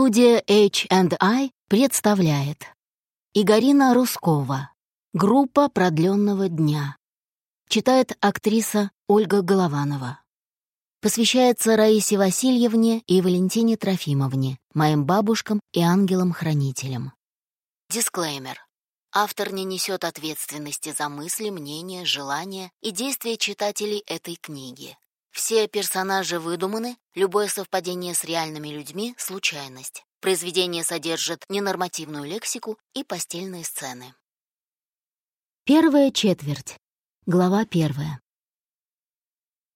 Студия H&I представляет Игорина Рускова Группа продленного дня Читает актриса Ольга Голованова Посвящается Раисе Васильевне и Валентине Трофимовне, моим бабушкам и ангелам-хранителям. Дисклеймер. Автор не несет ответственности за мысли, мнения, желания и действия читателей этой книги. Все персонажи выдуманы, любое совпадение с реальными людьми — случайность. Произведение содержит ненормативную лексику и постельные сцены. Первая четверть. Глава первая.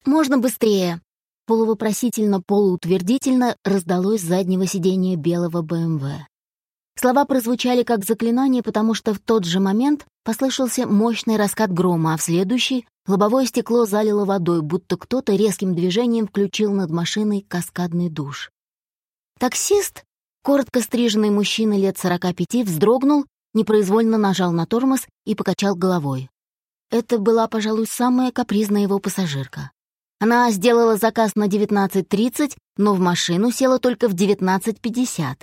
«Можно быстрее!» Полувопросительно-полуутвердительно раздалось с заднего сиденья белого БМВ. Слова прозвучали как заклинание, потому что в тот же момент послышался мощный раскат грома, а в следующий лобовое стекло залило водой, будто кто-то резким движением включил над машиной каскадный душ. Таксист, коротко стриженный мужчина лет сорока пяти, вздрогнул, непроизвольно нажал на тормоз и покачал головой. Это была, пожалуй, самая капризная его пассажирка. Она сделала заказ на 19.30, но в машину села только в 19.50.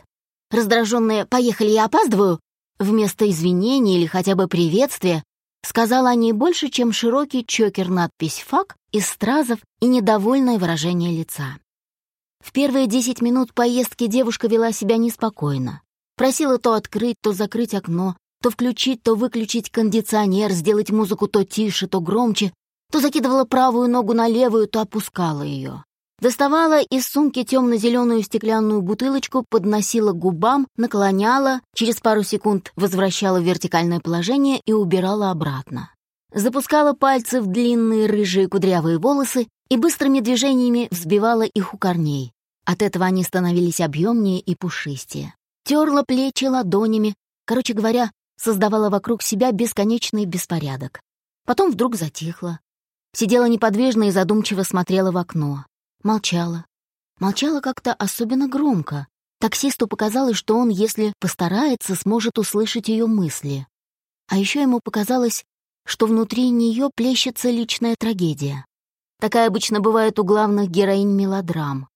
Раздраженная «поехали, я опаздываю» вместо извинений или хотя бы приветствия сказала о ней больше, чем широкий чокер-надпись «фак» из стразов и недовольное выражение лица. В первые десять минут поездки девушка вела себя неспокойно. Просила то открыть, то закрыть окно, то включить, то выключить кондиционер, сделать музыку то тише, то громче, то закидывала правую ногу на левую, то опускала ее. Доставала из сумки темно-зеленую стеклянную бутылочку, подносила к губам, наклоняла, через пару секунд возвращала в вертикальное положение и убирала обратно. Запускала пальцы в длинные рыжие кудрявые волосы и быстрыми движениями взбивала их у корней. От этого они становились объемнее и пушистее. Терла плечи ладонями, короче говоря, создавала вокруг себя бесконечный беспорядок. Потом вдруг затихла. Сидела неподвижно и задумчиво смотрела в окно. Молчала. Молчала как-то особенно громко. Таксисту показалось, что он, если постарается, сможет услышать ее мысли. А еще ему показалось, что внутри нее плещется личная трагедия. Такая обычно бывает у главных героинь мелодрам.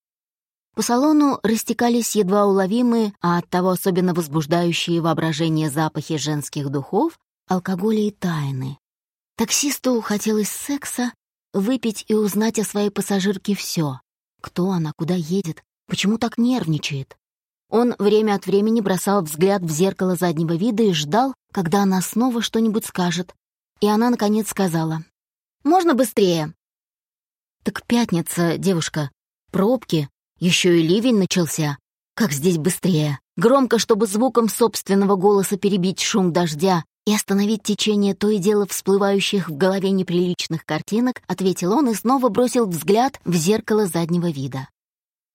По салону растекались едва уловимые, а оттого особенно возбуждающие воображение запахи женских духов, алкоголя и тайны. Таксисту хотелось секса, выпить и узнать о своей пассажирке все. Кто она, куда едет, почему так нервничает. Он время от времени бросал взгляд в зеркало заднего вида и ждал, когда она снова что-нибудь скажет. И она, наконец, сказала. «Можно быстрее?» «Так пятница, девушка. Пробки. Еще и ливень начался. Как здесь быстрее?» Громко, чтобы звуком собственного голоса перебить шум дождя, и остановить течение то и дело всплывающих в голове неприличных картинок, ответил он и снова бросил взгляд в зеркало заднего вида.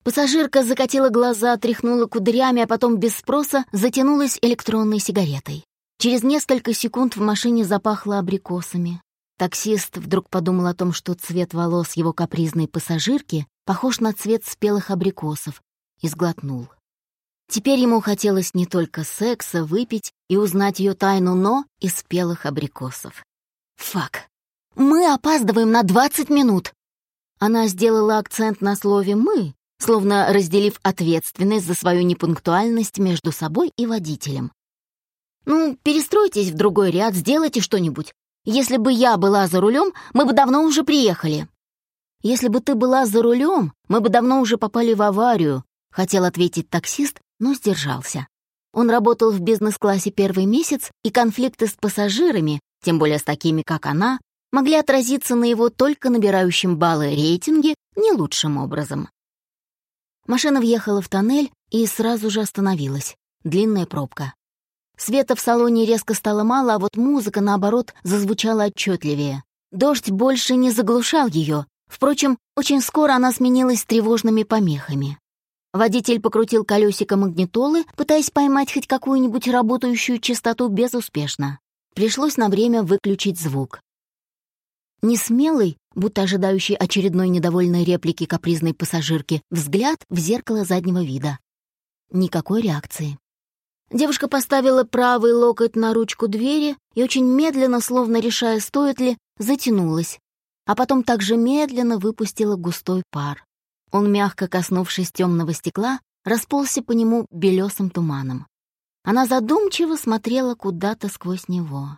Пассажирка закатила глаза, тряхнула кудрями, а потом без спроса затянулась электронной сигаретой. Через несколько секунд в машине запахло абрикосами. Таксист вдруг подумал о том, что цвет волос его капризной пассажирки похож на цвет спелых абрикосов, и сглотнул. Теперь ему хотелось не только секса, выпить и узнать ее тайну, но и спелых абрикосов. «Фак! Мы опаздываем на двадцать минут!» Она сделала акцент на слове «мы», словно разделив ответственность за свою непунктуальность между собой и водителем. «Ну, перестройтесь в другой ряд, сделайте что-нибудь. Если бы я была за рулем, мы бы давно уже приехали». «Если бы ты была за рулем, мы бы давно уже попали в аварию», — хотел ответить таксист, но сдержался. Он работал в бизнес-классе первый месяц, и конфликты с пассажирами, тем более с такими, как она, могли отразиться на его только набирающем баллы рейтинге не лучшим образом. Машина въехала в тоннель и сразу же остановилась. Длинная пробка. Света в салоне резко стало мало, а вот музыка, наоборот, зазвучала отчетливее. Дождь больше не заглушал ее. Впрочем, очень скоро она сменилась тревожными помехами. Водитель покрутил колесико магнитолы, пытаясь поймать хоть какую-нибудь работающую частоту безуспешно. Пришлось на время выключить звук. Несмелый, будто ожидающий очередной недовольной реплики капризной пассажирки, взгляд в зеркало заднего вида. Никакой реакции. Девушка поставила правый локоть на ручку двери и очень медленно, словно решая, стоит ли, затянулась, а потом также медленно выпустила густой пар. Он, мягко коснувшись темного стекла, расползся по нему белесым туманом. Она задумчиво смотрела куда-то сквозь него.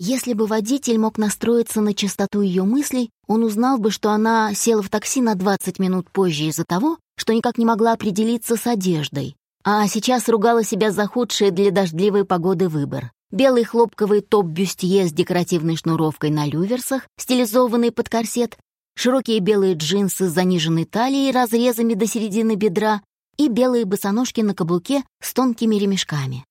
Если бы водитель мог настроиться на частоту ее мыслей, он узнал бы, что она села в такси на 20 минут позже из-за того, что никак не могла определиться с одеждой, а сейчас ругала себя за худший для дождливой погоды выбор. Белый хлопковый топ-бюстье с декоративной шнуровкой на люверсах, стилизованный под корсет, широкие белые джинсы с заниженной талией, разрезами до середины бедра и белые босоножки на каблуке с тонкими ремешками.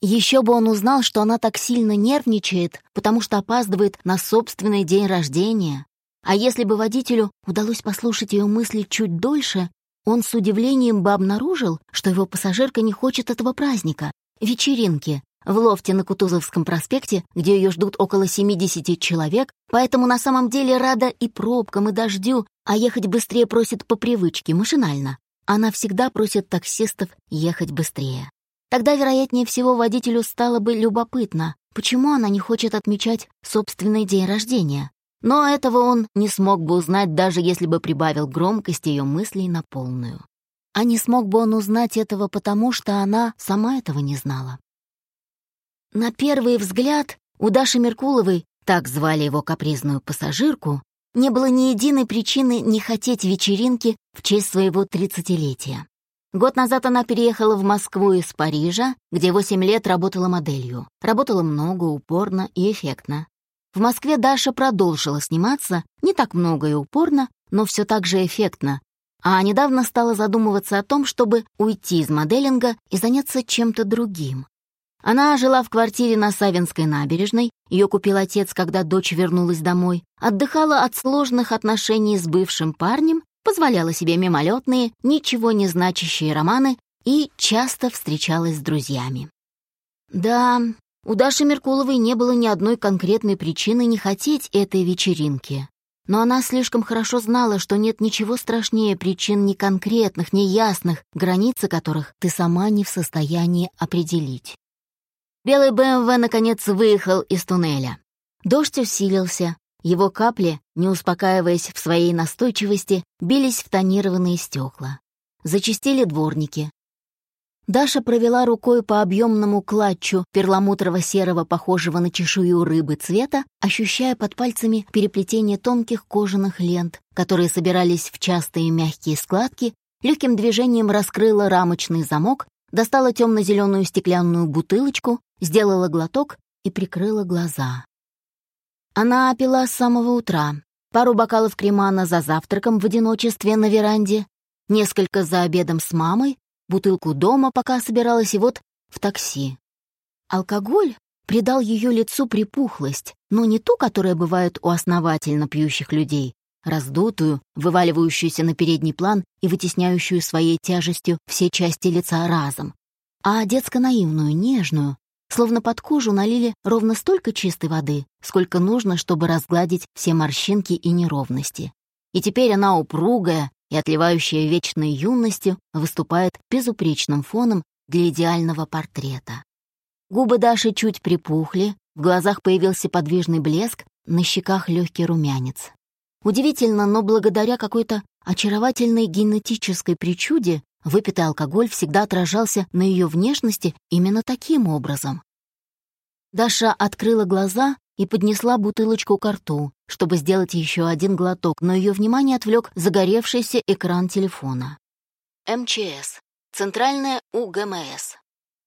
Еще бы он узнал, что она так сильно нервничает, потому что опаздывает на собственный день рождения. А если бы водителю удалось послушать ее мысли чуть дольше, он с удивлением бы обнаружил, что его пассажирка не хочет этого праздника, вечеринки, в лофте на Кутузовском проспекте, где ее ждут около 70 человек, поэтому на самом деле рада и пробкам, и дождю, а ехать быстрее просит по привычке, машинально. Она всегда просит таксистов ехать быстрее. Тогда, вероятнее всего, водителю стало бы любопытно, почему она не хочет отмечать собственный день рождения. Но этого он не смог бы узнать, даже если бы прибавил громкость ее мыслей на полную. А не смог бы он узнать этого потому, что она сама этого не знала. На первый взгляд у Даши Меркуловой, так звали его капризную пассажирку, не было ни единой причины не хотеть вечеринки в честь своего тридцатилетия. Год назад она переехала в Москву из Парижа, где 8 лет работала моделью. Работала много, упорно и эффектно. В Москве Даша продолжила сниматься, не так много и упорно, но все так же эффектно, а недавно стала задумываться о том, чтобы уйти из моделинга и заняться чем-то другим. Она жила в квартире на Савинской набережной, ее купил отец, когда дочь вернулась домой, отдыхала от сложных отношений с бывшим парнем позволяла себе мимолетные, ничего не значащие романы и часто встречалась с друзьями. Да, у Даши Меркуловой не было ни одной конкретной причины не хотеть этой вечеринки. Но она слишком хорошо знала, что нет ничего страшнее причин ни конкретных, ни ясных, границы которых ты сама не в состоянии определить. Белый БМВ наконец выехал из туннеля. Дождь усилился, его капли, не успокаиваясь в своей настойчивости, бились в тонированные стекла. Зачистили дворники. Даша провела рукой по объемному клатчу перламутрово-серого, похожего на чешую рыбы цвета, ощущая под пальцами переплетение тонких кожаных лент, которые собирались в частые мягкие складки, легким движением раскрыла рамочный замок, достала темно-зеленую стеклянную бутылочку, сделала глоток и прикрыла глаза. Она пила с самого утра. Пару бокалов кремана за завтраком в одиночестве на веранде, несколько за обедом с мамой, бутылку дома, пока собиралась, и вот в такси. Алкоголь придал ее лицу припухлость, но не ту, которая бывает у основательно пьющих людей, раздутую, вываливающуюся на передний план и вытесняющую своей тяжестью все части лица разом, а детско-наивную, нежную, Словно под кожу налили ровно столько чистой воды, сколько нужно, чтобы разгладить все морщинки и неровности. И теперь она упругая и отливающая вечной юностью выступает безупречным фоном для идеального портрета. Губы Даши чуть припухли, в глазах появился подвижный блеск, на щеках легкий румянец. Удивительно, но благодаря какой-то очаровательной генетической причуде Выпитый алкоголь всегда отражался на ее внешности именно таким образом. Даша открыла глаза и поднесла бутылочку к рту, чтобы сделать еще один глоток, но ее внимание отвлек загоревшийся экран телефона. МЧС. Центральная УГМС.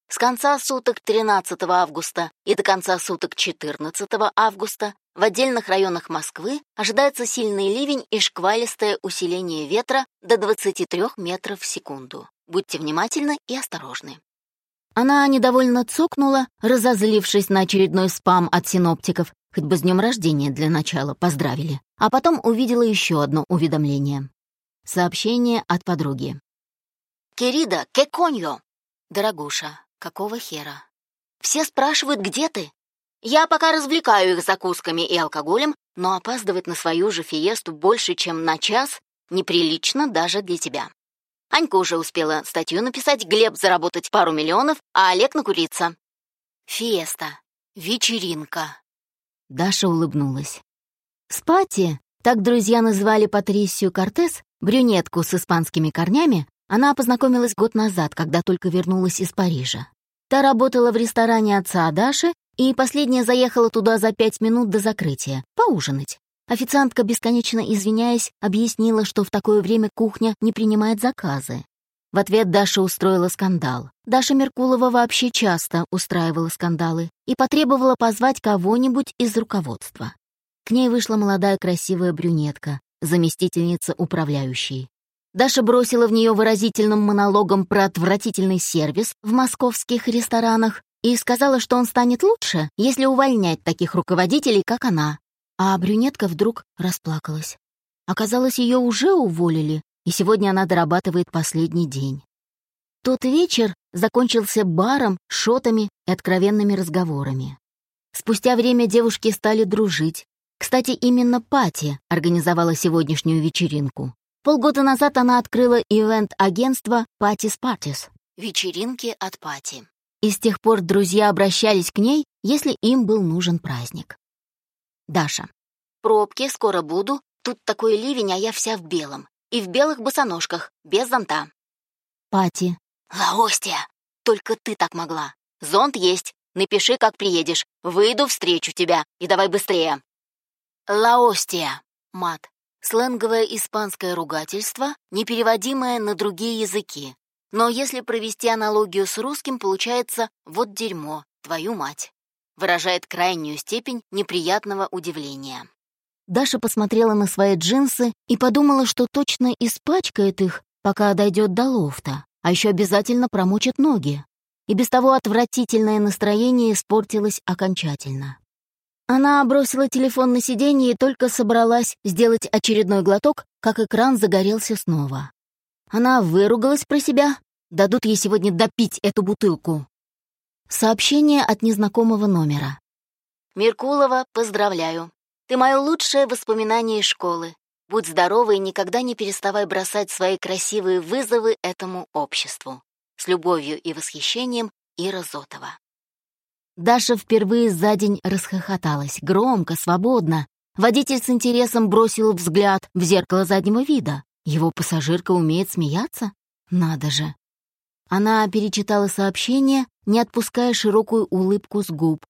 С конца суток 13 августа и до конца суток 14 августа в отдельных районах Москвы ожидается сильный ливень и шквалистое усиление ветра до 23 метров в секунду. Будьте внимательны и осторожны. Она недовольно цокнула, разозлившись на очередной спам от синоптиков, хоть бы с днем рождения для начала поздравили, а потом увидела еще одно уведомление. Сообщение от подруги. «Керида, ке коньо?» «Дорогуша, какого хера?» «Все спрашивают, где ты?» Я пока развлекаю их закусками и алкоголем, но опаздывать на свою же фиесту больше, чем на час, неприлично даже для тебя. Анька уже успела статью написать, Глеб заработать пару миллионов, а Олег накуриться. Фиеста. Вечеринка. Даша улыбнулась. Спати, так друзья называли Патрисию Кортес, брюнетку с испанскими корнями, Она познакомилась год назад, когда только вернулась из Парижа. Та работала в ресторане отца Даши, и последняя заехала туда за пять минут до закрытия, поужинать. Официантка, бесконечно извиняясь, объяснила, что в такое время кухня не принимает заказы. В ответ Даша устроила скандал. Даша Меркулова вообще часто устраивала скандалы и потребовала позвать кого-нибудь из руководства. К ней вышла молодая красивая брюнетка, заместительница управляющей. Даша бросила в нее выразительным монологом про отвратительный сервис в московских ресторанах и сказала, что он станет лучше, если увольнять таких руководителей, как она. А брюнетка вдруг расплакалась. Оказалось, ее уже уволили, и сегодня она дорабатывает последний день. Тот вечер закончился баром, шотами и откровенными разговорами. Спустя время девушки стали дружить. Кстати, именно Пати организовала сегодняшнюю вечеринку. Полгода назад она открыла ивент-агентство «Патис Партис» — вечеринки от Пати. И с тех пор друзья обращались к ней, если им был нужен праздник. Даша. «Пробки, скоро буду. Тут такой ливень, а я вся в белом. И в белых босоножках, без зонта». Пати. «Лаостия, только ты так могла. Зонт есть. Напиши, как приедешь. Выйду, встречу тебя. И давай быстрее». Лаостия. Мат. Сленговое испанское ругательство, непереводимое на другие языки. Но если провести аналогию с русским, получается «вот дерьмо, твою мать». Выражает крайнюю степень неприятного удивления. Даша посмотрела на свои джинсы и подумала, что точно испачкает их, пока дойдет до лофта, а еще обязательно промочит ноги. И без того отвратительное настроение испортилось окончательно. Она бросила телефон на сиденье и только собралась сделать очередной глоток, как экран загорелся снова. Она выругалась про себя. Дадут ей сегодня допить эту бутылку. Сообщение от незнакомого номера. «Меркулова, поздравляю. Ты мое лучшее воспоминание из школы. Будь здорова и никогда не переставай бросать свои красивые вызовы этому обществу. С любовью и восхищением, Ира Зотова». Даша впервые за день расхохоталась, громко, свободно. Водитель с интересом бросил взгляд в зеркало заднего вида. Его пассажирка умеет смеяться? Надо же. Она перечитала сообщение, не отпуская широкую улыбку с губ.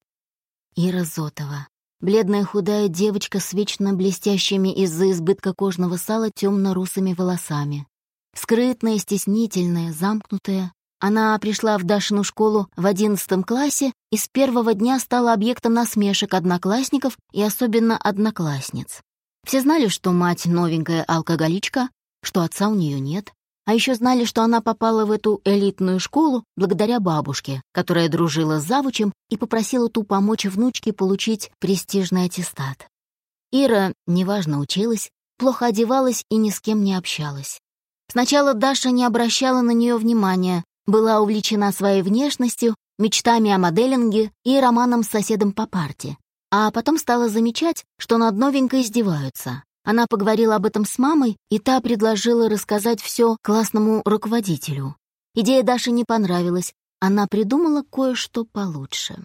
Ира Зотова. Бледная худая девочка с вечно блестящими из-за избытка кожного сала темно-русыми волосами. Скрытная, стеснительная, замкнутая, она пришла в Дашину школу в одиннадцатом классе и с первого дня стала объектом насмешек одноклассников и особенно одноклассниц. Все знали, что мать новенькая алкоголичка, что отца у нее нет, а еще знали, что она попала в эту элитную школу благодаря бабушке, которая дружила с завучем и попросила ту помочь внучке получить престижный аттестат. Ира, неважно, училась, плохо одевалась и ни с кем не общалась. Сначала Даша не обращала на нее внимания, была увлечена своей внешностью, мечтами о моделинге и романом с соседом по парте. А потом стала замечать, что над новенькой издеваются. Она поговорила об этом с мамой, и та предложила рассказать все классному руководителю. Идея Даше не понравилась, она придумала кое-что получше.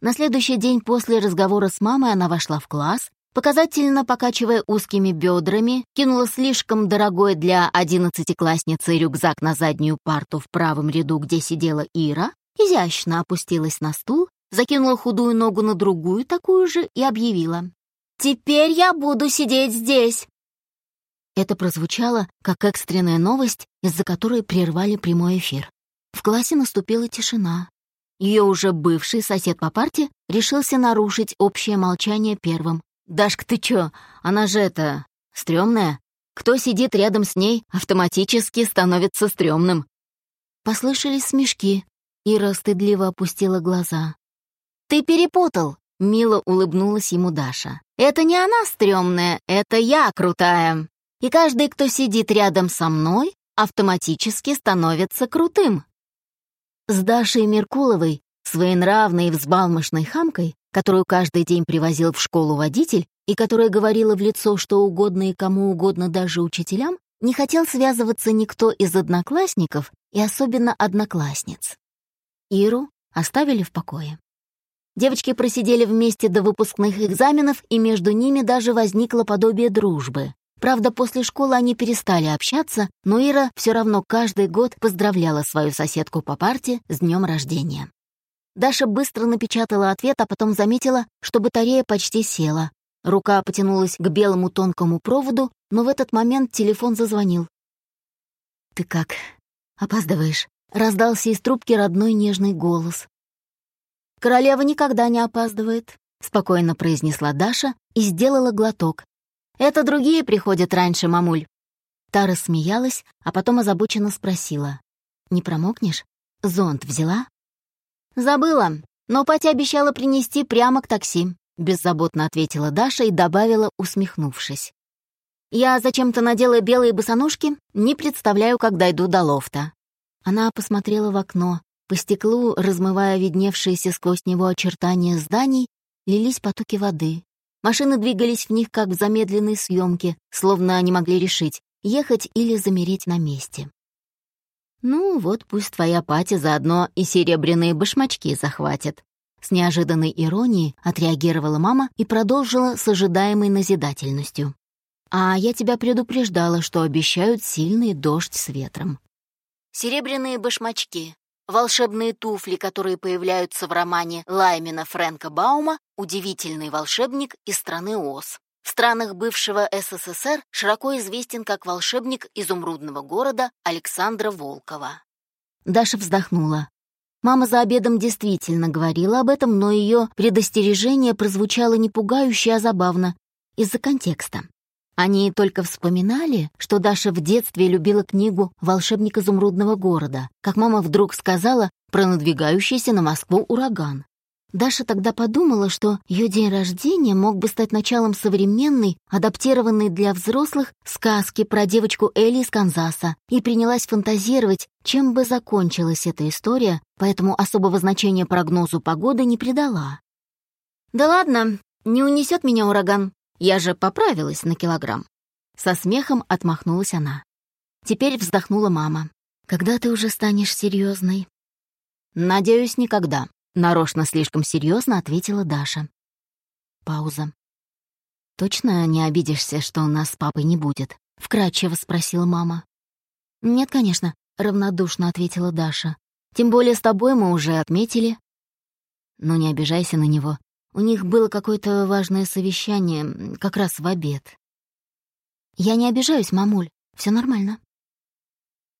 На следующий день после разговора с мамой она вошла в класс Показательно покачивая узкими бедрами, кинула слишком дорогой для одиннадцатиклассницы рюкзак на заднюю парту в правом ряду, где сидела Ира, изящно опустилась на стул, закинула худую ногу на другую такую же и объявила. «Теперь я буду сидеть здесь!» Это прозвучало как экстренная новость, из-за которой прервали прямой эфир. В классе наступила тишина. Ее уже бывший сосед по парте решился нарушить общее молчание первым, «Дашка, ты чё? Она же это... стрёмная. Кто сидит рядом с ней, автоматически становится стрёмным». Послышались смешки. Ира стыдливо опустила глаза. «Ты перепутал!» — мило улыбнулась ему Даша. «Это не она стрёмная, это я крутая. И каждый, кто сидит рядом со мной, автоматически становится крутым». С Дашей Меркуловой, своенравной и взбалмошной хамкой, которую каждый день привозил в школу водитель и которая говорила в лицо что угодно и кому угодно даже учителям, не хотел связываться никто из одноклассников и особенно одноклассниц. Иру оставили в покое. Девочки просидели вместе до выпускных экзаменов, и между ними даже возникло подобие дружбы. Правда, после школы они перестали общаться, но Ира все равно каждый год поздравляла свою соседку по парте с днем рождения. Даша быстро напечатала ответ, а потом заметила, что батарея почти села. Рука потянулась к белому тонкому проводу, но в этот момент телефон зазвонил. «Ты как? Опаздываешь?» — раздался из трубки родной нежный голос. «Королева никогда не опаздывает», — спокойно произнесла Даша и сделала глоток. «Это другие приходят раньше, мамуль». Та рассмеялась, а потом озабоченно спросила. «Не промокнешь? Зонт взяла?» «Забыла, но Патя обещала принести прямо к такси», — беззаботно ответила Даша и добавила, усмехнувшись. «Я зачем-то надела белые босоножки, не представляю, как дойду до лофта». Она посмотрела в окно, по стеклу, размывая видневшиеся сквозь него очертания зданий, лились потоки воды. Машины двигались в них, как в замедленной съемке, словно они могли решить, ехать или замереть на месте. «Ну, вот пусть твоя пати заодно и серебряные башмачки захватит», с неожиданной иронией отреагировала мама и продолжила с ожидаемой назидательностью. «А я тебя предупреждала, что обещают сильный дождь с ветром». Серебряные башмачки Волшебные туфли, которые появляются в романе Лаймена Фрэнка Баума «Удивительный волшебник из страны Оз». В странах бывшего СССР широко известен как волшебник изумрудного города Александра Волкова. Даша вздохнула. Мама за обедом действительно говорила об этом, но ее предостережение прозвучало не пугающе, а забавно, из-за контекста. Они только вспоминали, что Даша в детстве любила книгу «Волшебник изумрудного города», как мама вдруг сказала про надвигающийся на Москву ураган. Даша тогда подумала, что ее день рождения мог бы стать началом современной, адаптированной для взрослых сказки про девочку Элли из Канзаса, и принялась фантазировать, чем бы закончилась эта история, поэтому особого значения прогнозу погоды не придала. «Да ладно, не унесет меня ураган», я же поправилась на килограмм. Со смехом отмахнулась она. Теперь вздохнула мама. Когда ты уже станешь серьезной? Надеюсь, никогда. Нарочно слишком серьезно ответила Даша. Пауза. Точно не обидишься, что у нас с папой не будет? Вкратчиво спросила мама. Нет, конечно, равнодушно ответила Даша. Тем более с тобой мы уже отметили. Но не обижайся на него. У них было какое-то важное совещание, как раз в обед. Я не обижаюсь, мамуль, все нормально.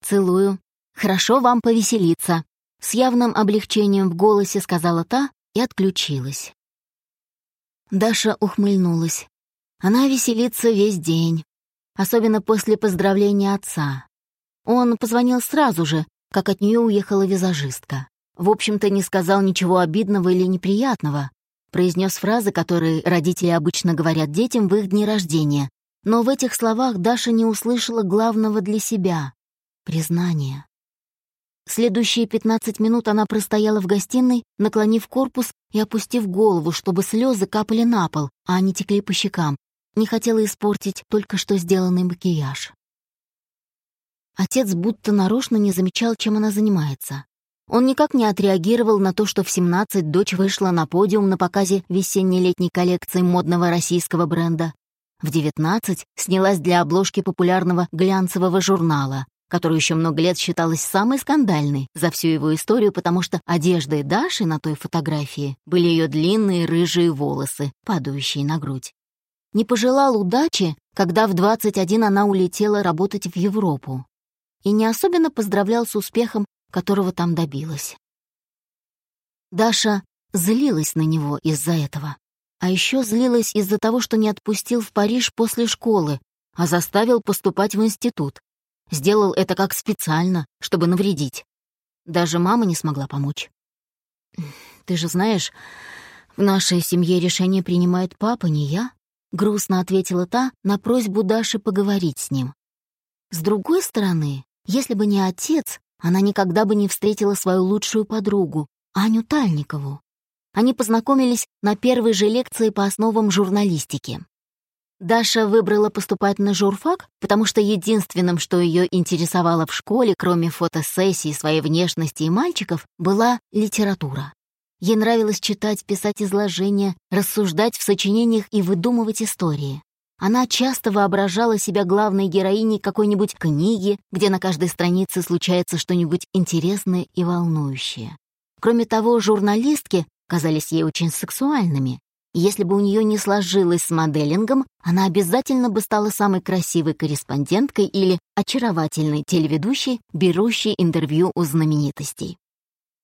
Целую. Хорошо вам повеселиться. С явным облегчением в голосе сказала та и отключилась. Даша ухмыльнулась. Она веселится весь день, особенно после поздравления отца. Он позвонил сразу же, как от нее уехала визажистка. В общем-то, не сказал ничего обидного или неприятного, произнес фразы, которые родители обычно говорят детям в их дни рождения. Но в этих словах Даша не услышала главного для себя — признания. Следующие 15 минут она простояла в гостиной, наклонив корпус и опустив голову, чтобы слезы капали на пол, а не текли по щекам. Не хотела испортить только что сделанный макияж. Отец будто нарочно не замечал, чем она занимается. Он никак не отреагировал на то, что в 17 дочь вышла на подиум на показе весенне-летней коллекции модного российского бренда. В 19 снялась для обложки популярного глянцевого журнала, который еще много лет считалась самой скандальной за всю его историю, потому что одеждой Даши на той фотографии были ее длинные рыжие волосы, падающие на грудь. Не пожелал удачи, когда в 21 она улетела работать в Европу. И не особенно поздравлял с успехом которого там добилась. Даша злилась на него из-за этого. А еще злилась из-за того, что не отпустил в Париж после школы, а заставил поступать в институт. Сделал это как специально, чтобы навредить. Даже мама не смогла помочь. «Ты же знаешь, в нашей семье решение принимает папа, не я», — грустно ответила та на просьбу Даши поговорить с ним. С другой стороны, если бы не отец, она никогда бы не встретила свою лучшую подругу, Аню Тальникову. Они познакомились на первой же лекции по основам журналистики. Даша выбрала поступать на журфак, потому что единственным, что ее интересовало в школе, кроме фотосессий, своей внешности и мальчиков, была литература. Ей нравилось читать, писать изложения, рассуждать в сочинениях и выдумывать истории. Она часто воображала себя главной героиней какой-нибудь книги, где на каждой странице случается что-нибудь интересное и волнующее. Кроме того, журналистки казались ей очень сексуальными. Если бы у нее не сложилось с моделингом, она обязательно бы стала самой красивой корреспонденткой или очаровательной телеведущей, берущей интервью у знаменитостей.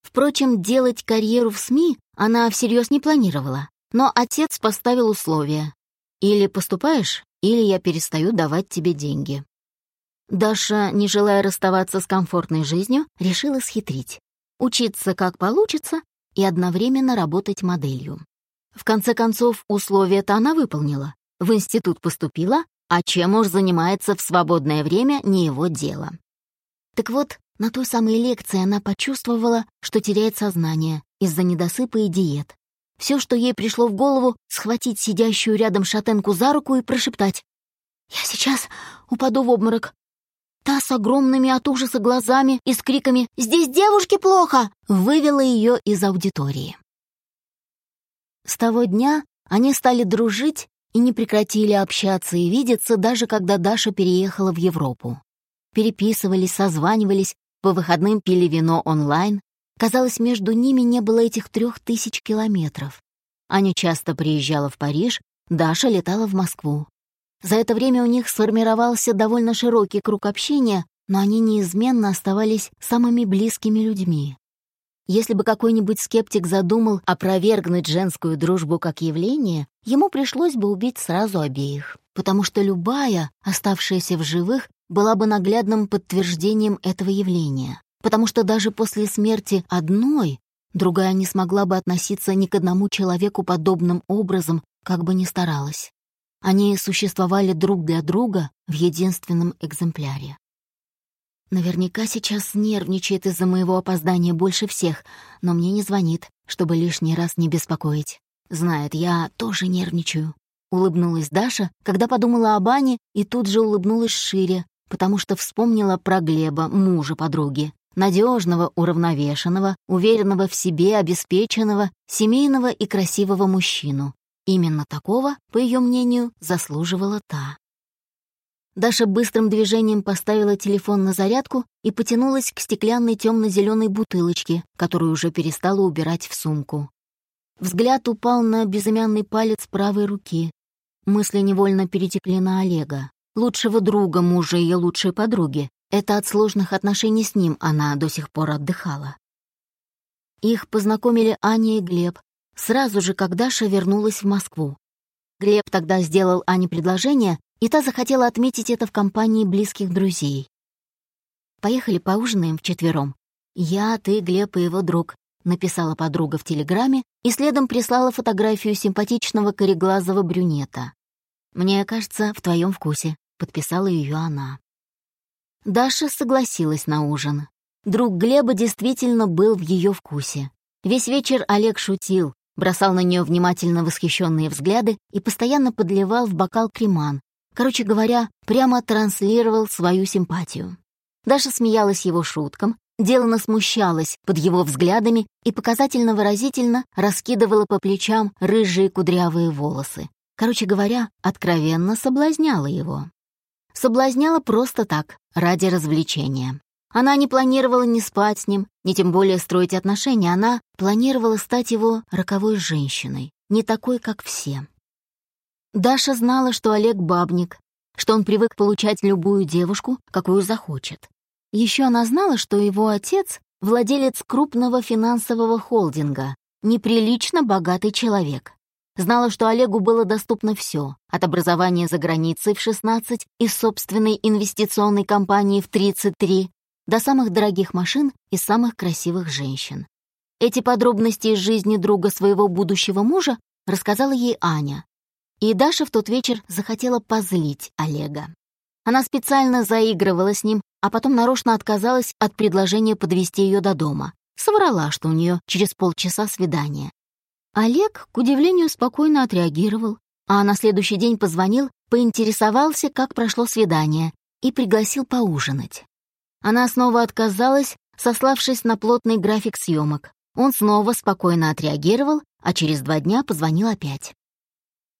Впрочем, делать карьеру в СМИ она всерьез не планировала, но отец поставил условия. Или поступаешь, или я перестаю давать тебе деньги. Даша, не желая расставаться с комфортной жизнью, решила схитрить. Учиться как получится и одновременно работать моделью. В конце концов, условия-то она выполнила. В институт поступила, а чем уж занимается в свободное время, не его дело. Так вот, на той самой лекции она почувствовала, что теряет сознание из-за недосыпа и диет. Все, что ей пришло в голову, схватить сидящую рядом шатенку за руку и прошептать. «Я сейчас упаду в обморок». Та с огромными от ужаса глазами и с криками «Здесь девушке плохо!» вывела ее из аудитории. С того дня они стали дружить и не прекратили общаться и видеться, даже когда Даша переехала в Европу. Переписывались, созванивались, по выходным пили вино онлайн. Казалось, между ними не было этих трех тысяч километров. Аня часто приезжала в Париж, Даша летала в Москву. За это время у них сформировался довольно широкий круг общения, но они неизменно оставались самыми близкими людьми. Если бы какой-нибудь скептик задумал опровергнуть женскую дружбу как явление, ему пришлось бы убить сразу обеих, потому что любая, оставшаяся в живых, была бы наглядным подтверждением этого явления, потому что даже после смерти одной другая не смогла бы относиться ни к одному человеку подобным образом, как бы ни старалась. Они существовали друг для друга в единственном экземпляре. Наверняка сейчас нервничает из-за моего опоздания больше всех, но мне не звонит, чтобы лишний раз не беспокоить. Знает, я тоже нервничаю. Улыбнулась Даша, когда подумала об Ане, и тут же улыбнулась шире, потому что вспомнила про Глеба, мужа подруги. Надежного, уравновешенного, уверенного в себе, обеспеченного, семейного и красивого мужчину. Именно такого, по ее мнению, заслуживала та. Даша быстрым движением поставила телефон на зарядку и потянулась к стеклянной темно-зеленой бутылочке, которую уже перестала убирать в сумку. Взгляд упал на безымянный палец правой руки. Мысли невольно перетекли на Олега, лучшего друга мужа ее лучшей подруги. Это от сложных отношений с ним она до сих пор отдыхала. Их познакомили Аня и Глеб, сразу же, как Даша вернулась в Москву. Глеб тогда сделал Ане предложение, и та захотела отметить это в компании близких друзей. «Поехали поужинаем вчетвером. Я, ты, Глеб и его друг», — написала подруга в телеграме и следом прислала фотографию симпатичного кореглазого брюнета. «Мне кажется, в твоем вкусе», — подписала ее она. Даша согласилась на ужин. Друг Глеба действительно был в ее вкусе. Весь вечер Олег шутил, бросал на нее внимательно восхищенные взгляды и постоянно подливал в бокал креман, Короче говоря, прямо транслировал свою симпатию. Даша смеялась его шуткам, делано смущалась под его взглядами и показательно-выразительно раскидывала по плечам рыжие кудрявые волосы. Короче говоря, откровенно соблазняла его. Соблазняла просто так, ради развлечения. Она не планировала ни спать с ним, ни тем более строить отношения, она планировала стать его роковой женщиной, не такой, как все. Даша знала, что Олег бабник, что он привык получать любую девушку, какую захочет. Еще она знала, что его отец — владелец крупного финансового холдинга, неприлично богатый человек. Знала, что Олегу было доступно все, от образования за границей в 16 и собственной инвестиционной компании в 33 до самых дорогих машин и самых красивых женщин. Эти подробности из жизни друга своего будущего мужа рассказала ей Аня, и Даша в тот вечер захотела позлить Олега. Она специально заигрывала с ним, а потом нарочно отказалась от предложения подвести ее до дома. Соврала, что у нее через полчаса свидание. Олег, к удивлению, спокойно отреагировал, а на следующий день позвонил, поинтересовался, как прошло свидание, и пригласил поужинать. Она снова отказалась, сославшись на плотный график съемок. Он снова спокойно отреагировал, а через два дня позвонил опять.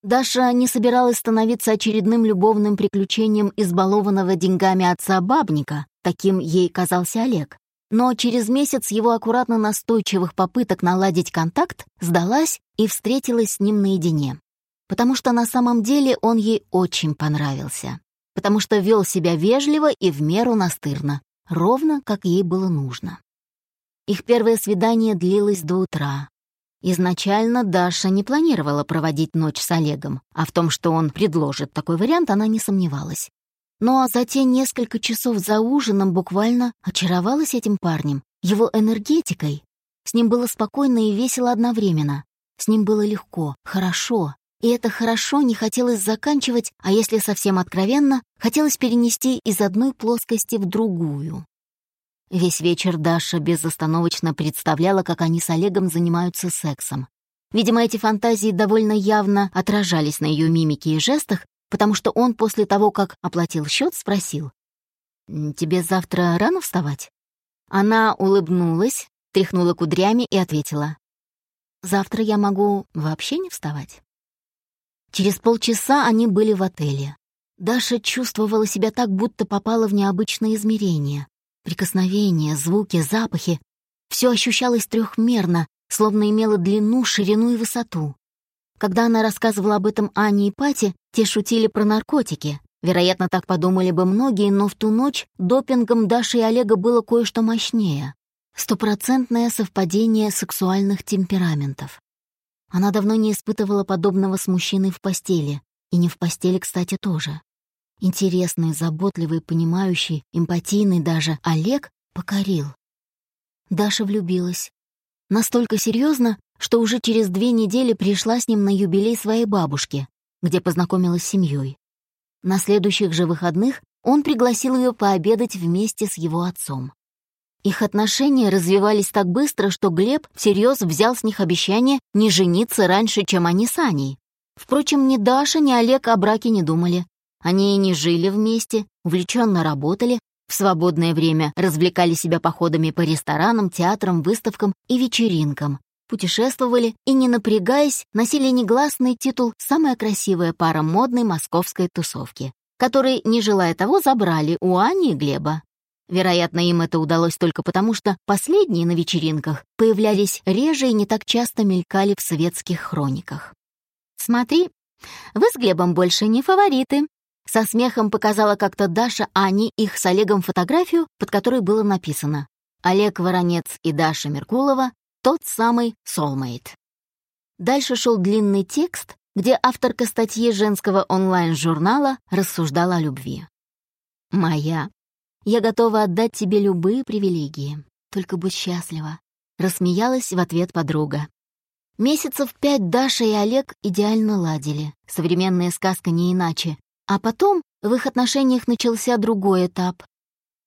Даша не собиралась становиться очередным любовным приключением избалованного деньгами отца бабника, таким ей казался Олег. Но через месяц его аккуратно настойчивых попыток наладить контакт сдалась и встретилась с ним наедине. Потому что на самом деле он ей очень понравился. Потому что вел себя вежливо и в меру настырно, ровно как ей было нужно. Их первое свидание длилось до утра, Изначально Даша не планировала проводить ночь с Олегом, а в том, что он предложит такой вариант, она не сомневалась. Но за те несколько часов за ужином буквально очаровалась этим парнем, его энергетикой. С ним было спокойно и весело одновременно. С ним было легко, хорошо. И это хорошо не хотелось заканчивать, а если совсем откровенно, хотелось перенести из одной плоскости в другую. Весь вечер Даша безостановочно представляла, как они с Олегом занимаются сексом. Видимо, эти фантазии довольно явно отражались на ее мимике и жестах, потому что он после того, как оплатил счет, спросил, «Тебе завтра рано вставать?» Она улыбнулась, тряхнула кудрями и ответила, «Завтра я могу вообще не вставать». Через полчаса они были в отеле. Даша чувствовала себя так, будто попала в необычное измерение. Прикосновения, звуки, запахи — все ощущалось трехмерно, словно имело длину, ширину и высоту. Когда она рассказывала об этом Ане и Пате, те шутили про наркотики. Вероятно, так подумали бы многие, но в ту ночь допингом Даши и Олега было кое-что мощнее. Стопроцентное совпадение сексуальных темпераментов. Она давно не испытывала подобного с мужчиной в постели. И не в постели, кстати, тоже. Интересный, заботливый, понимающий, эмпатийный даже Олег покорил. Даша влюбилась. Настолько серьезно, что уже через две недели пришла с ним на юбилей своей бабушки, где познакомилась с семьей. На следующих же выходных он пригласил ее пообедать вместе с его отцом. Их отношения развивались так быстро, что Глеб всерьез взял с них обещание не жениться раньше, чем они с Аней. Впрочем, ни Даша, ни Олег о браке не думали. Они и не жили вместе, увлеченно работали, в свободное время развлекали себя походами по ресторанам, театрам, выставкам и вечеринкам, путешествовали и, не напрягаясь, носили негласный титул «Самая красивая пара модной московской тусовки», который, не желая того, забрали у Ани и Глеба. Вероятно, им это удалось только потому, что последние на вечеринках появлялись реже и не так часто мелькали в светских хрониках. «Смотри, вы с Глебом больше не фавориты», со смехом показала как-то Даша Ани их с Олегом фотографию, под которой было написано «Олег Воронец и Даша Меркулова — тот самый soulmate». Дальше шел длинный текст, где авторка статьи женского онлайн-журнала рассуждала о любви. «Моя, я готова отдать тебе любые привилегии, только будь счастлива», — рассмеялась в ответ подруга. Месяцев пять Даша и Олег идеально ладили. Современная сказка не иначе. А потом в их отношениях начался другой этап.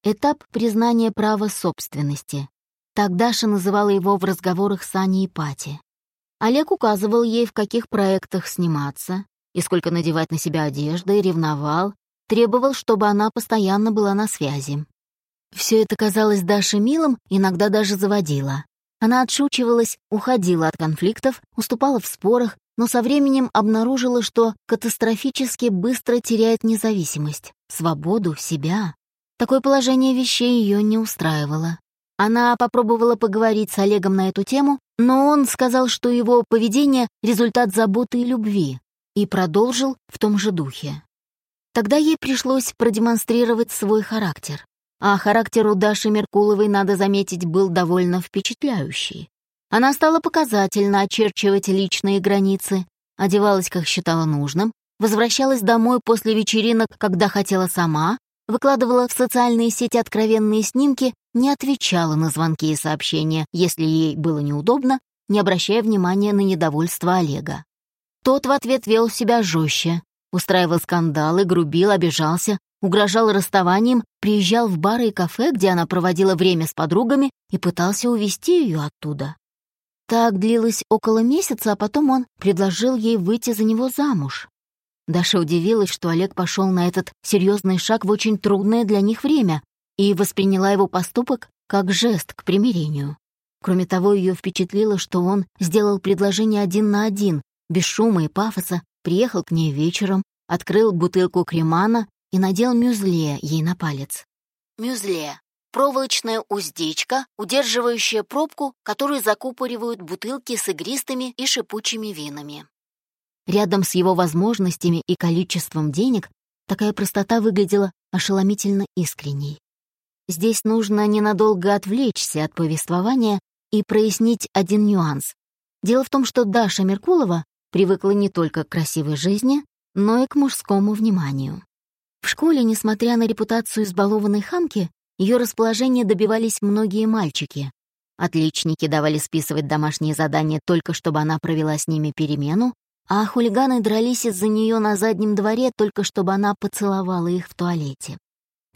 Этап признания права собственности. Так Даша называла его в разговорах с Аней и Пати. Олег указывал ей, в каких проектах сниматься, и сколько надевать на себя одежды, ревновал, требовал, чтобы она постоянно была на связи. Все это казалось Даше милым, иногда даже заводила. Она отшучивалась, уходила от конфликтов, уступала в спорах, но со временем обнаружила, что катастрофически быстро теряет независимость, свободу, себя. Такое положение вещей ее не устраивало. Она попробовала поговорить с Олегом на эту тему, но он сказал, что его поведение — результат заботы и любви, и продолжил в том же духе. Тогда ей пришлось продемонстрировать свой характер. А характер у Даши Меркуловой, надо заметить, был довольно впечатляющий. Она стала показательно очерчивать личные границы, одевалась, как считала нужным, возвращалась домой после вечеринок, когда хотела сама, выкладывала в социальные сети откровенные снимки, не отвечала на звонки и сообщения, если ей было неудобно, не обращая внимания на недовольство Олега. Тот в ответ вел себя жестче, устраивал скандалы, грубил, обижался, угрожал расставанием, приезжал в бары и кафе, где она проводила время с подругами и пытался увести ее оттуда. Так длилось около месяца, а потом он предложил ей выйти за него замуж. Даша удивилась, что Олег пошел на этот серьезный шаг в очень трудное для них время и восприняла его поступок как жест к примирению. Кроме того, ее впечатлило, что он сделал предложение один на один, без шума и пафоса, приехал к ней вечером, открыл бутылку кремана и надел мюзле ей на палец. Мюзле — проволочная уздечка, удерживающая пробку, которую закупоривают бутылки с игристыми и шипучими винами. Рядом с его возможностями и количеством денег такая простота выглядела ошеломительно искренней. Здесь нужно ненадолго отвлечься от повествования и прояснить один нюанс. Дело в том, что Даша Меркулова привыкла не только к красивой жизни, но и к мужскому вниманию. В школе, несмотря на репутацию избалованной хамки, ее расположение добивались многие мальчики. Отличники давали списывать домашние задания только чтобы она провела с ними перемену, а хулиганы дрались из-за нее на заднем дворе только чтобы она поцеловала их в туалете.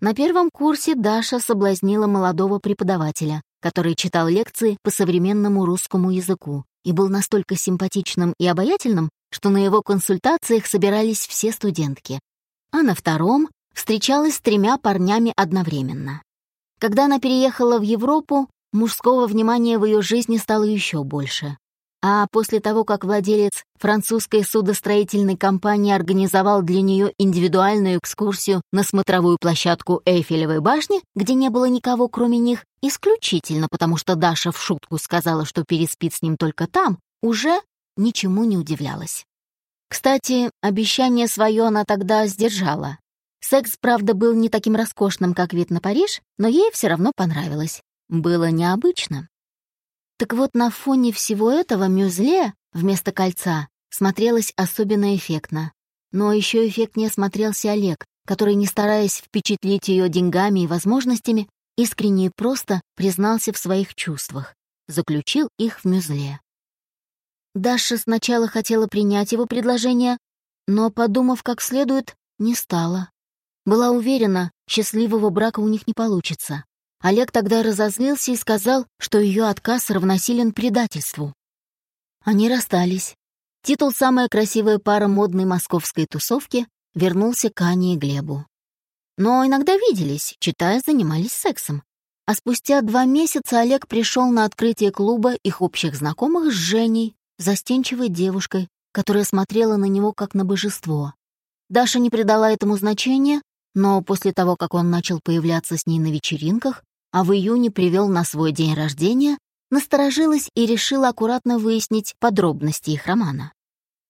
На первом курсе Даша соблазнила молодого преподавателя, который читал лекции по современному русскому языку и был настолько симпатичным и обаятельным, что на его консультациях собирались все студентки. А на втором встречалась с тремя парнями одновременно. Когда она переехала в Европу, мужского внимания в ее жизни стало еще больше. А после того, как владелец французской судостроительной компании организовал для нее индивидуальную экскурсию на смотровую площадку Эйфелевой башни, где не было никого, кроме них, исключительно потому, что Даша в шутку сказала, что переспит с ним только там, уже ничему не удивлялась. Кстати, обещание свое она тогда сдержала. Секс, правда, был не таким роскошным, как вид на Париж, но ей все равно понравилось. Было необычно. Так вот, на фоне всего этого мюзле вместо кольца смотрелось особенно эффектно. Но еще эффектнее смотрелся Олег, который, не стараясь впечатлить ее деньгами и возможностями, искренне и просто признался в своих чувствах, заключил их в мюзле. Даша сначала хотела принять его предложение, но, подумав как следует, не стала. Была уверена, счастливого брака у них не получится. Олег тогда разозлился и сказал, что ее отказ равносилен предательству. Они расстались. Титул «Самая красивая пара модной московской тусовки» вернулся к Ане и Глебу. Но иногда виделись, читая, занимались сексом. А спустя два месяца Олег пришел на открытие клуба их общих знакомых с Женей, застенчивой девушкой, которая смотрела на него как на божество. Даша не придала этому значения, но после того, как он начал появляться с ней на вечеринках, а в июне привел на свой день рождения, насторожилась и решила аккуратно выяснить подробности их романа.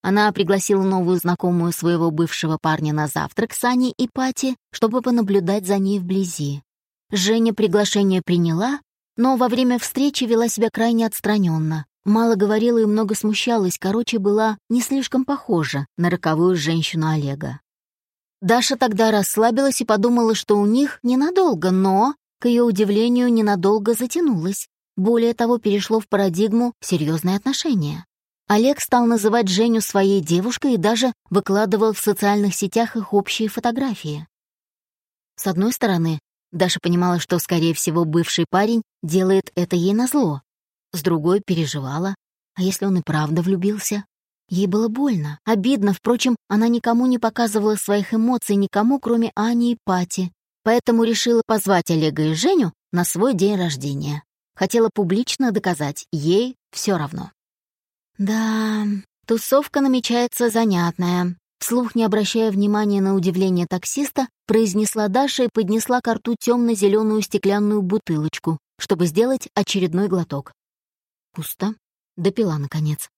Она пригласила новую знакомую своего бывшего парня на завтрак с Аней и Пати, чтобы понаблюдать за ней вблизи. Женя приглашение приняла, но во время встречи вела себя крайне отстраненно. Мало говорила и много смущалась, короче, была не слишком похожа на роковую женщину Олега. Даша тогда расслабилась и подумала, что у них ненадолго, но к ее удивлению, ненадолго затянулось. Более того, перешло в парадигму серьезные отношения. Олег стал называть Женю своей девушкой и даже выкладывал в социальных сетях их общие фотографии. С одной стороны, Даша понимала, что, скорее всего, бывший парень делает это ей назло. С другой переживала, а если он и правда влюбился? Ей было больно, обидно, впрочем, она никому не показывала своих эмоций, никому, кроме Ани и Пати, поэтому решила позвать Олега и Женю на свой день рождения. Хотела публично доказать, ей все равно. Да, тусовка намечается занятная. Вслух, не обращая внимания на удивление таксиста, произнесла Даша и поднесла к рту темно-зеленую стеклянную бутылочку, чтобы сделать очередной глоток. Пусто. Допила, наконец.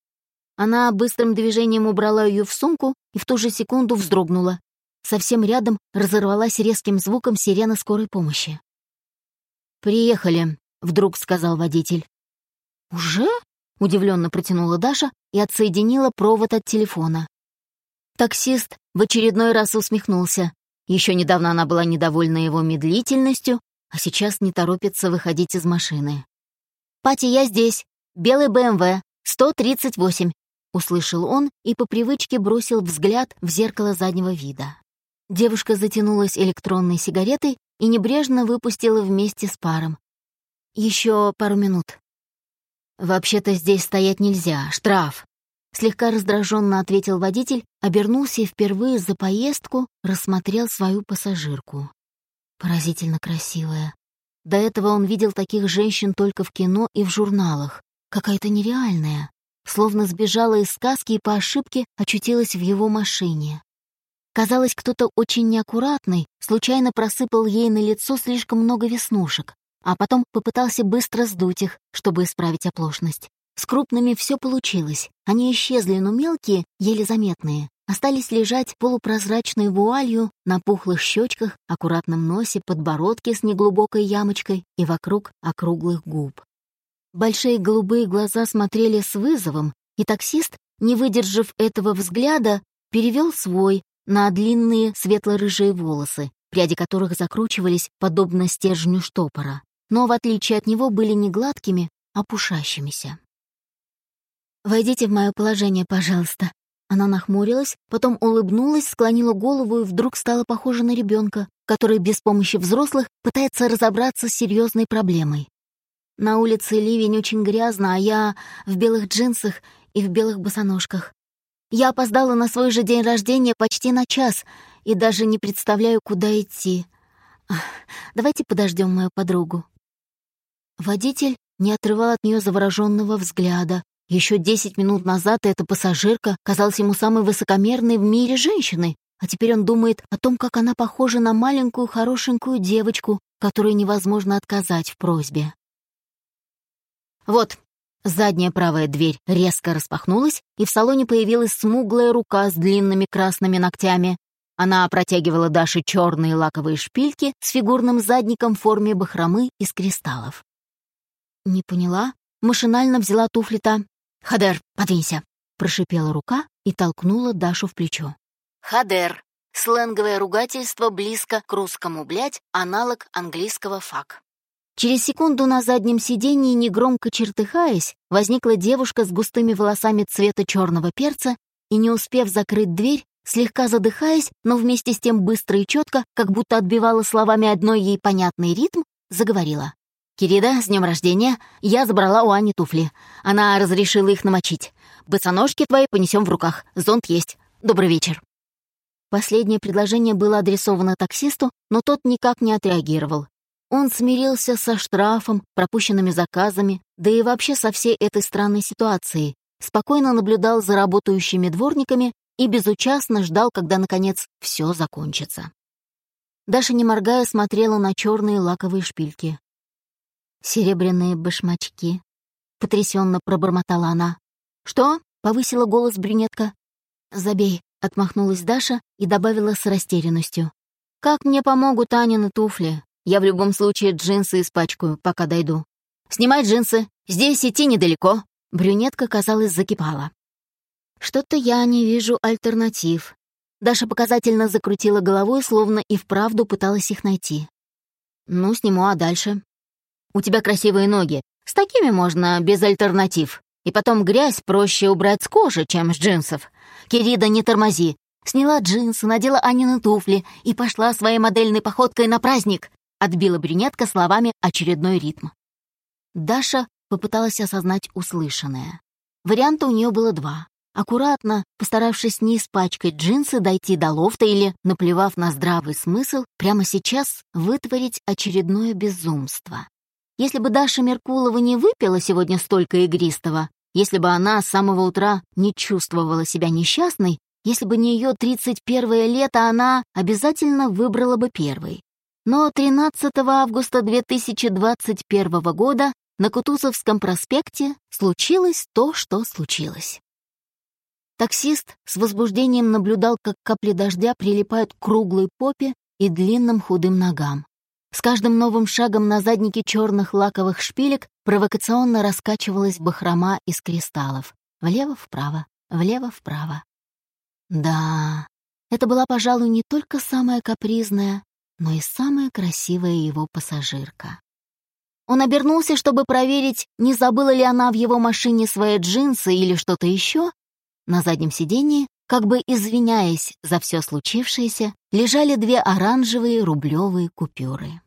Она быстрым движением убрала ее в сумку и в ту же секунду вздрогнула. Совсем рядом разорвалась резким звуком сирена скорой помощи. «Приехали», — вдруг сказал водитель. «Уже?» — удивленно протянула Даша и отсоединила провод от телефона. Таксист в очередной раз усмехнулся. Еще недавно она была недовольна его медлительностью, а сейчас не торопится выходить из машины. «Пати, я здесь. Белый БМВ. 138», — услышал он и по привычке бросил взгляд в зеркало заднего вида. Девушка затянулась электронной сигаретой и небрежно выпустила вместе с паром. Еще пару минут. «Вообще-то здесь стоять нельзя, штраф», — слегка раздраженно ответил водитель, обернулся и впервые за поездку рассмотрел свою пассажирку. Поразительно красивая. До этого он видел таких женщин только в кино и в журналах. Какая-то нереальная. словно сбежала из сказки и по ошибке очутилась в его машине. Казалось, кто-то очень неаккуратный случайно просыпал ей на лицо слишком много веснушек, а потом попытался быстро сдуть их, чтобы исправить оплошность. С крупными все получилось. Они исчезли, но мелкие, еле заметные, остались лежать полупрозрачной вуалью на пухлых щечках, аккуратном носе, подбородке с неглубокой ямочкой и вокруг округлых губ. Большие голубые глаза смотрели с вызовом, и таксист, не выдержав этого взгляда, перевел свой на длинные светло-рыжие волосы, пряди которых закручивались подобно стержню штопора, но, в отличие от него, были не гладкими, а пушащимися. «Войдите в мое положение, пожалуйста». Она нахмурилась, потом улыбнулась, склонила голову и вдруг стала похожа на ребенка, который без помощи взрослых пытается разобраться с серьезной проблемой. На улице ливень очень грязно, а я в белых джинсах и в белых босоножках. Я опоздала на свой же день рождения почти на час и даже не представляю, куда идти. Давайте подождем мою подругу. Водитель не отрывал от нее завороженного взгляда, еще десять минут назад эта пассажирка казалась ему самой высокомерной в мире женщиной, а теперь он думает о том, как она похожа на маленькую хорошенькую девочку, которой невозможно отказать в просьбе. Вот, задняя правая дверь резко распахнулась, и в салоне появилась смуглая рука с длинными красными ногтями. Она протягивала Даше черные лаковые шпильки с фигурным задником в форме бахромы из кристаллов. «Не поняла?» Машинально взяла туфли-то. «Хадер, подвинься!» — прошипела рука и толкнула Дашу в плечо. «Хадер» — сленговое ругательство близко к русскому «блядь», аналог английского «фак». Через секунду на заднем сиденье, негромко чертыхаясь, возникла девушка с густыми волосами цвета черного перца и, не успев закрыть дверь, слегка задыхаясь, но вместе с тем быстро и четко, как будто отбивала словами одной ей понятный ритм, заговорила. «Кирида, с днем рождения! Я забрала у Ани туфли. Она разрешила их намочить. Босоножки твои понесем в руках. Зонт есть. Добрый вечер». Последнее предложение было адресовано таксисту, но тот никак не отреагировал. Он смирился со штрафом, пропущенными заказами, да и вообще со всей этой странной ситуацией, спокойно наблюдал за работающими дворниками и безучастно ждал, когда, наконец, все закончится. Даша, не моргая, смотрела на черные лаковые шпильки серебряные башмачки», — потрясенно пробормотала она. «Что?» — повысила голос брюнетка. «Забей», — отмахнулась Даша и добавила с растерянностью. «Как мне помогут Анины туфли? Я в любом случае джинсы испачкаю, пока дойду». «Снимай джинсы, здесь идти недалеко». Брюнетка, казалось, закипала. «Что-то я не вижу альтернатив». Даша показательно закрутила головой, словно и вправду пыталась их найти. «Ну, сниму, а дальше?» У тебя красивые ноги. С такими можно без альтернатив. И потом грязь проще убрать с кожи, чем с джинсов. Кирида, не тормози. Сняла джинсы, надела Анины туфли и пошла своей модельной походкой на праздник. Отбила брюнетка словами очередной ритм. Даша попыталась осознать услышанное. Варианта у нее было два. Аккуратно, постаравшись не испачкать джинсы, дойти до лофта или, наплевав на здравый смысл, прямо сейчас вытворить очередное безумство. Если бы Даша Меркулова не выпила сегодня столько игристого, если бы она с самого утра не чувствовала себя несчастной, если бы не ее 31 лето, она обязательно выбрала бы первый. Но 13 августа 2021 года на Кутузовском проспекте случилось то, что случилось. Таксист с возбуждением наблюдал, как капли дождя прилипают к круглой попе и длинным худым ногам. С каждым новым шагом на заднике черных лаковых шпилек провокационно раскачивалась бахрома из кристаллов. Влево-вправо, влево-вправо. Да, это была, пожалуй, не только самая капризная, но и самая красивая его пассажирка. Он обернулся, чтобы проверить, не забыла ли она в его машине свои джинсы или что-то еще. На заднем сидении, как бы извиняясь за все случившееся, лежали две оранжевые рублевые купюры.